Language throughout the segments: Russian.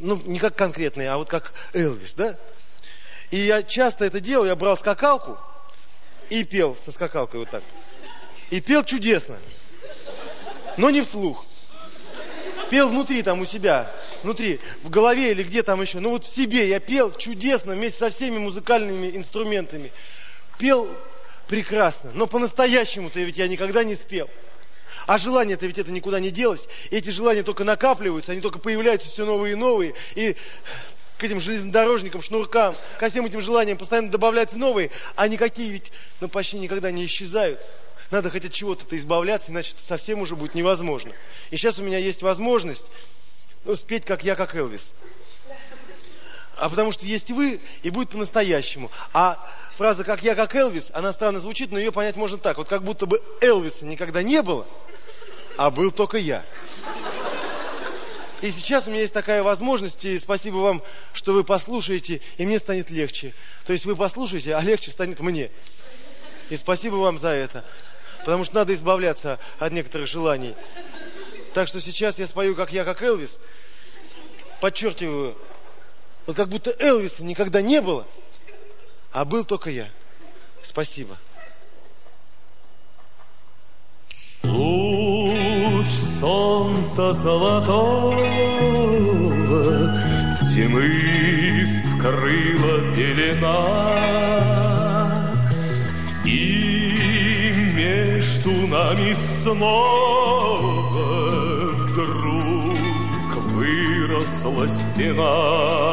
ну, не как конкретный, а вот как Элвис, да? И я часто это делал, я брал скакалку и пел со скакалкой вот так. И пел чудесно, но не вслух. Пел внутри там у себя, внутри, в голове или где там еще. Ну вот в себе я пел чудесно вместе со всеми музыкальными инструментами. Пел прекрасно, но по-настоящему-то ведь я никогда не спел. А желание-то ведь это никуда не делось. И эти желания только накапливаются, они только появляются все новые и новые. И к этим железнодорожникам, шнуркам, ко всем этим желаниям постоянно добавляются новые, а никакие ведь ну, почти никогда не исчезают. Надо хоть от чего-то избавляться, иначе это совсем уже будет невозможно. И сейчас у меня есть возможность ну, спеть, как я, как Элвис. А потому что есть вы, и будет по-настоящему. А фраза «как я, как Элвис», она странно звучит, но ее понять можно так. Вот как будто бы Элвиса никогда не было, а был только я. И сейчас у меня есть такая возможность, и спасибо вам, что вы послушаете, и мне станет легче. То есть вы послушаете, а легче станет мне. И спасибо вам за это. Потому что надо избавляться от некоторых желаний. Так что сейчас я спою, как я, как Элвис. Подчеркиваю, вот как будто Элвиса никогда не было, а был только я. Спасибо. Луч солнца золотого Тьмы скрыла пелена. И между нами снова Вдруг выросла стена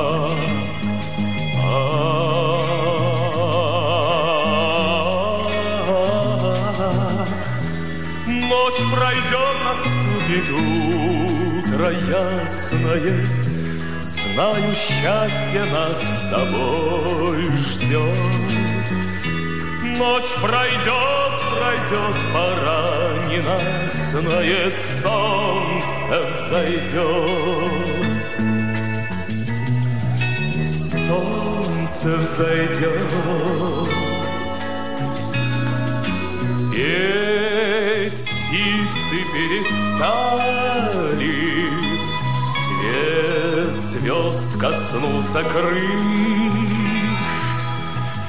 утро ясное, Знаю, счастье нас с тобой ждет. Ночь пройдет, пройдет, пора ненастное солнце взойдет. Солнце взойдет. Петь птицы перестали, Свет звезд коснулся крыль.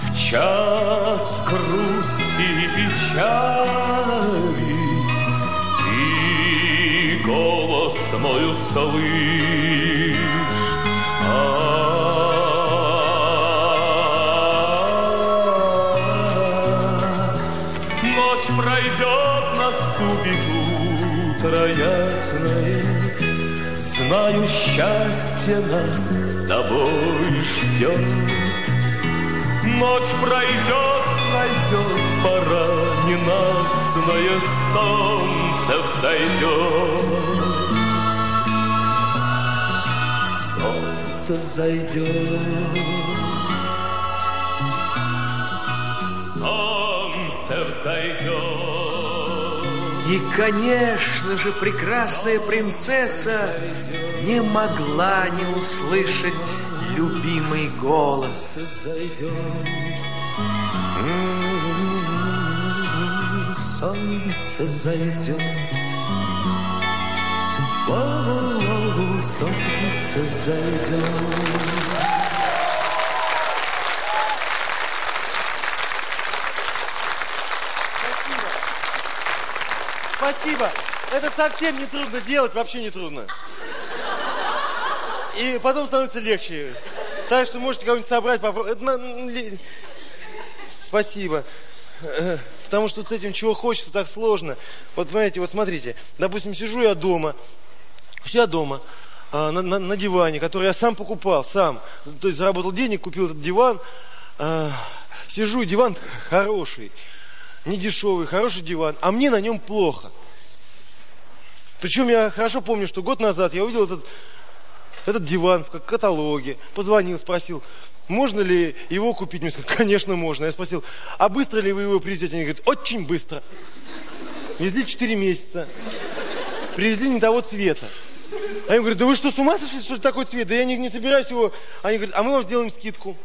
В час грусти и печали Ты голос мой услышь. Ночь пройдет, наступит утро ясное, Знаю, счастье нас с тобой ждет. Ночь пройдет, пройдет, пора ненастное солнце взойдет. Солнце зайдет. Солнце взойдет. И, конечно же, прекрасная принцесса не могла не услышать любимый голос. Солнце зайдет. О, солнце зайдет. Спасибо. Это совсем не трудно делать, вообще не трудно. И потом становится легче. Так что можете кого-нибудь собрать, попробовать. Ли- Спасибо. Э, Потому что с этим чего хочется, так сложно. Вот понимаете, вот смотрите, допустим, сижу я дома, себя дома, а, на, на- на диване, который я сам покупал, сам. То есть заработал денег, купил этот диван. а, Сижу, диван хороший, не дешевый, хороший диван, а мне на нем плохо. Причем я хорошо помню, что год назад я увидел этот, этот диван в каталоге, позвонил, спросил, можно ли его купить? Мне сказали, конечно, можно. Я спросил, а быстро ли вы его привезете? Они говорят, очень быстро. Везли 4 месяца. Привезли не того цвета. А я говорю, да вы что, с ума сошли, что ли, такой цвет? Да я не, не собираюсь его. Они говорят, а мы вам сделаем скидку.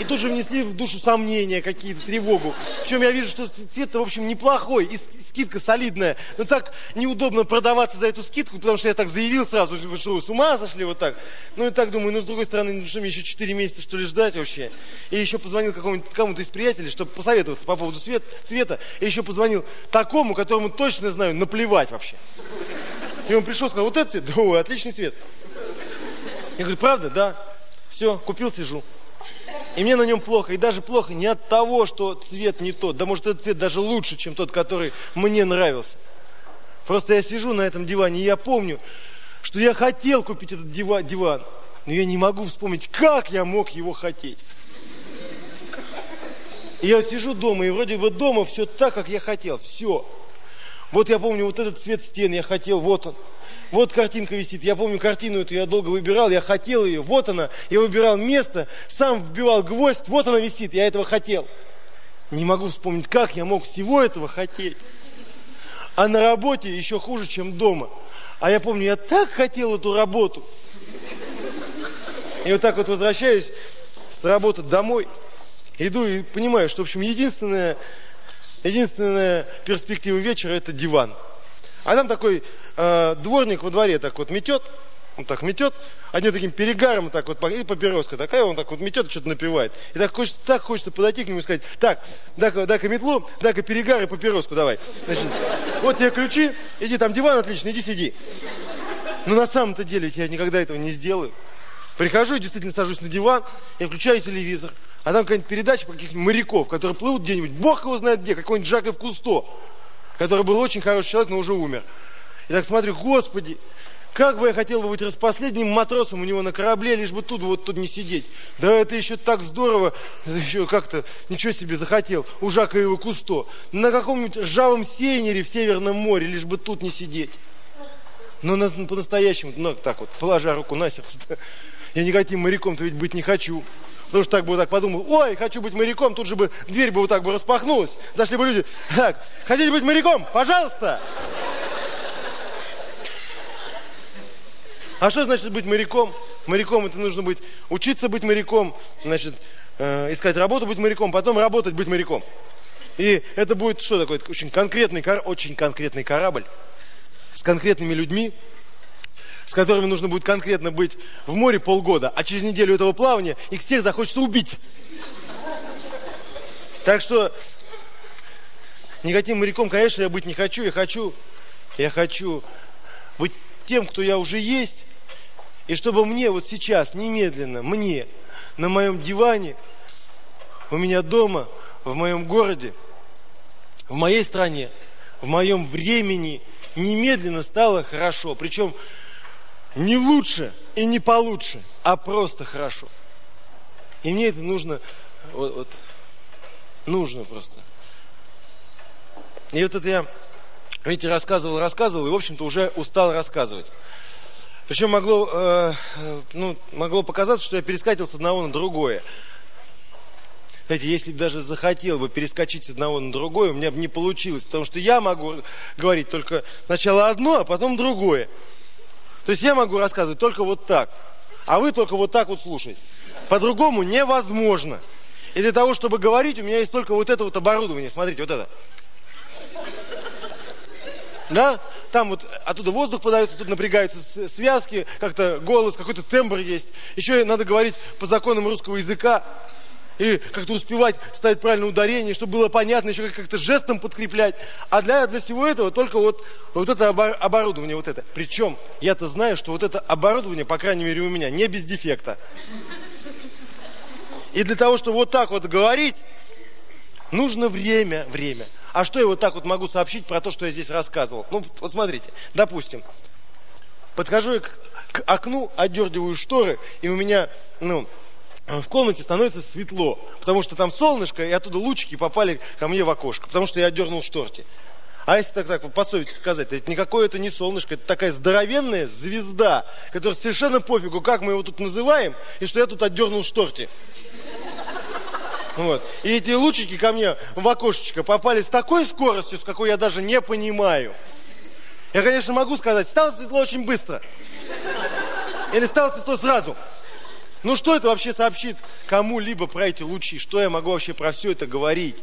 И тут же внесли в душу сомнения какие-то, тревогу. Причем я вижу, что цвет-то, в общем, неплохой, и скидка солидная. Но так неудобно продаваться за эту скидку, потому что я так заявил сразу, что вы с ума сошли вот так. Ну и так думаю, ну с другой стороны, ну что мне еще 4 месяца, что ли, ждать вообще? И еще позвонил кому-то из приятелей, чтобы посоветоваться по поводу цвет, цвета. И еще позвонил такому, которому точно знаю, наплевать вообще. И он пришел, сказал, вот этот цвет? Да, отличный цвет. Я говорю, правда? Да. Все, купил, сижу. И мне на нем плохо. И даже плохо не от того, что цвет не тот. Да может этот цвет даже лучше, чем тот, который мне нравился. Просто я сижу на этом диване, и я помню, что я хотел купить этот диван, диван но я не могу вспомнить, как я мог его хотеть. И я сижу дома, и вроде бы дома все так, как я хотел. Все. Вот я помню, вот этот цвет стен я хотел, вот он. Вот картинка висит. Я помню картину эту, я долго выбирал, я хотел ее. Вот она. Я выбирал место, сам вбивал гвоздь, вот она висит, я этого хотел. Не могу вспомнить, как я мог всего этого хотеть. А на работе еще хуже, чем дома. А я помню, я так хотел эту работу. И вот так вот возвращаюсь с работы домой, иду и понимаю, что, в общем, единственная, единственная перспектива вечера – это диван. А там такой э, дворник во дворе так вот метет, он так метет, одним таким перегаром так вот, и папироска такая, он так вот метет, что-то напивает. И так хочется, так хочется подойти к нему и сказать, так, дай-ка, дай-ка метлу, дай-ка перегар и папироску давай. Значит, вот тебе ключи, иди, там диван отличный, иди сиди. Но на самом-то деле я никогда этого не сделаю. Прихожу и действительно сажусь на диван, я включаю телевизор, а там какая-нибудь передача про каких-нибудь моряков, которые плывут где-нибудь, бог его знает где, какой-нибудь Жаков Кусто, который был очень хороший человек, но уже умер. И так смотрю, Господи, как бы я хотел бы быть распоследним матросом у него на корабле, лишь бы тут вот тут не сидеть. Да это еще так здорово, еще как-то ничего себе захотел у Жака его Кусто. На каком-нибудь ржавом сейнере в Северном море, лишь бы тут не сидеть. Но на, по-настоящему, ну так вот, положа руку на сердце, я никаким моряком-то ведь быть не хочу. Потому что так бы вот так подумал, ой, хочу быть моряком, тут же бы дверь бы вот так бы распахнулась. Зашли бы люди, так, хотите быть моряком? Пожалуйста. А что значит быть моряком? Моряком это нужно быть, учиться быть моряком, значит, э, искать работу быть моряком, потом работать быть моряком. И это будет что такое? Очень конкретный, очень конкретный корабль с конкретными людьми, с которыми нужно будет конкретно быть в море полгода, а через неделю этого плавания их всех захочется убить. Так что никаким моряком, конечно, я быть не хочу. Я хочу, я хочу быть тем, кто я уже есть, и чтобы мне вот сейчас, немедленно, мне, на моем диване, у меня дома, в моем городе, в моей стране, в моем времени немедленно стало хорошо. Причем не лучше и не получше, а просто хорошо. И мне это нужно, вот, вот нужно просто. И вот это я, видите, рассказывал, рассказывал, и, в общем-то, уже устал рассказывать. Причем могло, э, ну, могло показаться, что я перескатил с одного на другое. Знаете, если даже захотел бы перескочить с одного на другое, у меня бы не получилось, потому что я могу говорить только сначала одно, а потом другое. То есть я могу рассказывать только вот так, а вы только вот так вот слушаете. По-другому невозможно. И для того, чтобы говорить, у меня есть только вот это вот оборудование. Смотрите, вот это. Да? Там вот оттуда воздух подается, тут напрягаются связки, как-то голос, какой-то тембр есть. Еще надо говорить по законам русского языка. И как-то успевать ставить правильное ударение, чтобы было понятно, еще как-то жестом подкреплять. А для, для всего этого только вот, вот это оборудование, вот это. Причем я-то знаю, что вот это оборудование, по крайней мере у меня, не без дефекта. И для того, чтобы вот так вот говорить, нужно время, время. А что я вот так вот могу сообщить про то, что я здесь рассказывал? Ну, вот смотрите, допустим, подхожу я к, к окну, отдергиваю шторы, и у меня, ну, в комнате становится светло, потому что там солнышко, и оттуда лучики попали ко мне в окошко, потому что я отдернул шторки. А если так, так по совести сказать, то это никакое это не солнышко, это такая здоровенная звезда, которая совершенно пофигу, как мы его тут называем, и что я тут отдернул шторки. Вот. И эти лучики ко мне в окошечко попали с такой скоростью, с какой я даже не понимаю. Я, конечно, могу сказать, стало светло очень быстро. Или стало светло сразу. Ну что это вообще сообщит кому-либо про эти лучи? Что я могу вообще про все это говорить?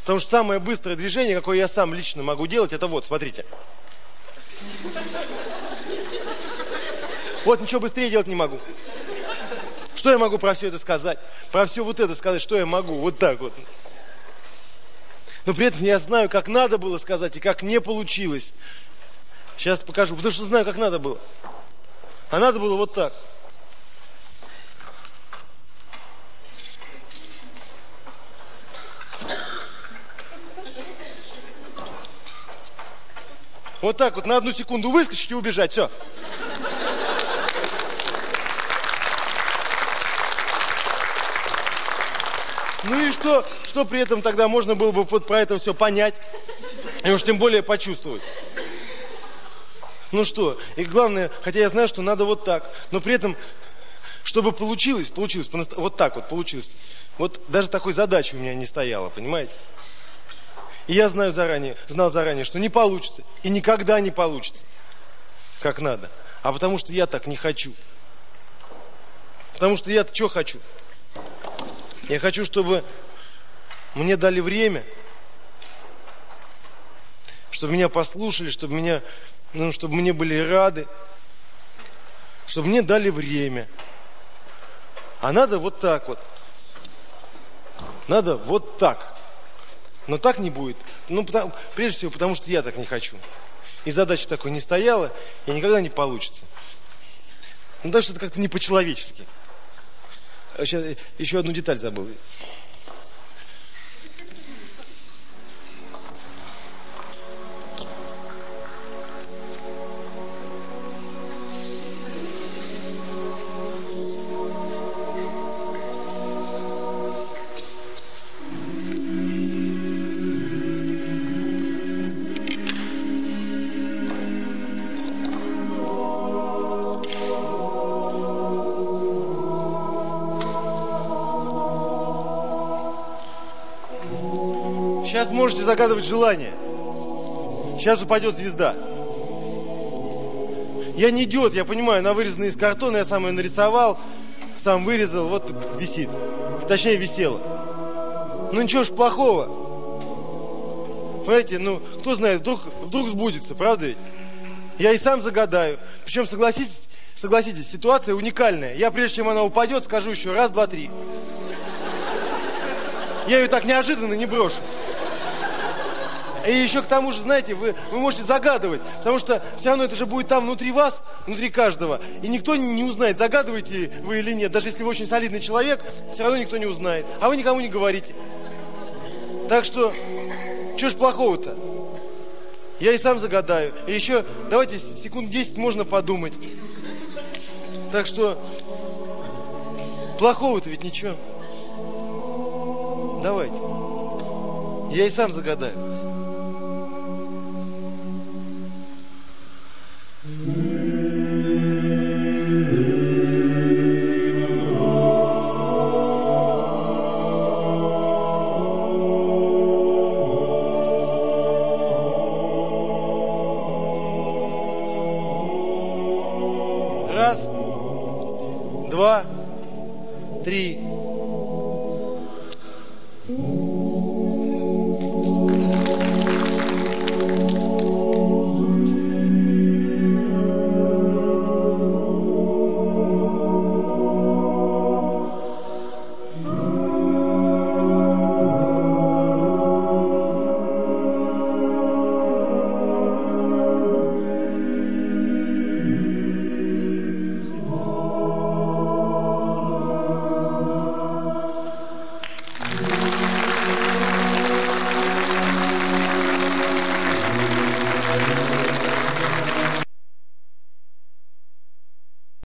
Потому что самое быстрое движение, какое я сам лично могу делать, это вот, смотрите. Вот ничего быстрее делать не могу. Что я могу про все это сказать? Про все вот это сказать, что я могу? Вот так вот. Но при этом я знаю, как надо было сказать и как не получилось. Сейчас покажу, потому что знаю, как надо было. А надо было вот так. Вот так вот на одну секунду выскочить и убежать. Все. Ну и что, что при этом тогда можно было бы вот про это все понять? И уж тем более почувствовать. Ну что, и главное, хотя я знаю, что надо вот так, но при этом, чтобы получилось, получилось, вот так вот получилось. Вот даже такой задачи у меня не стояло, понимаете? И я знаю заранее, знал заранее, что не получится. И никогда не получится, как надо. А потому что я так не хочу. Потому что я-то что хочу? Я хочу, чтобы мне дали время, чтобы меня послушали, чтобы меня, ну, чтобы мне были рады, чтобы мне дали время. А надо вот так вот. Надо вот так. Но так не будет. Ну, потому, прежде всего, потому что я так не хочу. И задача такой не стояла, и никогда не получится. Ну, даже это как-то не по-человечески. Сейчас еще одну деталь забыл. Сейчас можете загадывать желание. Сейчас упадет звезда. Я не идиот, я понимаю, она вырезана из картона, я сам ее нарисовал, сам вырезал, вот висит. Точнее, висела. Ну ничего ж плохого. Понимаете, ну, кто знает, вдруг, вдруг сбудется, правда ведь? Я и сам загадаю. Причем, согласитесь, согласитесь, ситуация уникальная. Я, прежде чем она упадет, скажу еще раз, два, три. Я ее так неожиданно не брошу. И еще к тому же, знаете, вы, вы можете загадывать, потому что все равно это же будет там внутри вас, внутри каждого. И никто не узнает, загадываете вы или нет. Даже если вы очень солидный человек, все равно никто не узнает. А вы никому не говорите. Так что, что ж плохого-то? Я и сам загадаю. И еще, давайте, секунд 10 можно подумать. Так что, плохого-то ведь ничего. Давайте. Я и сам загадаю. Два,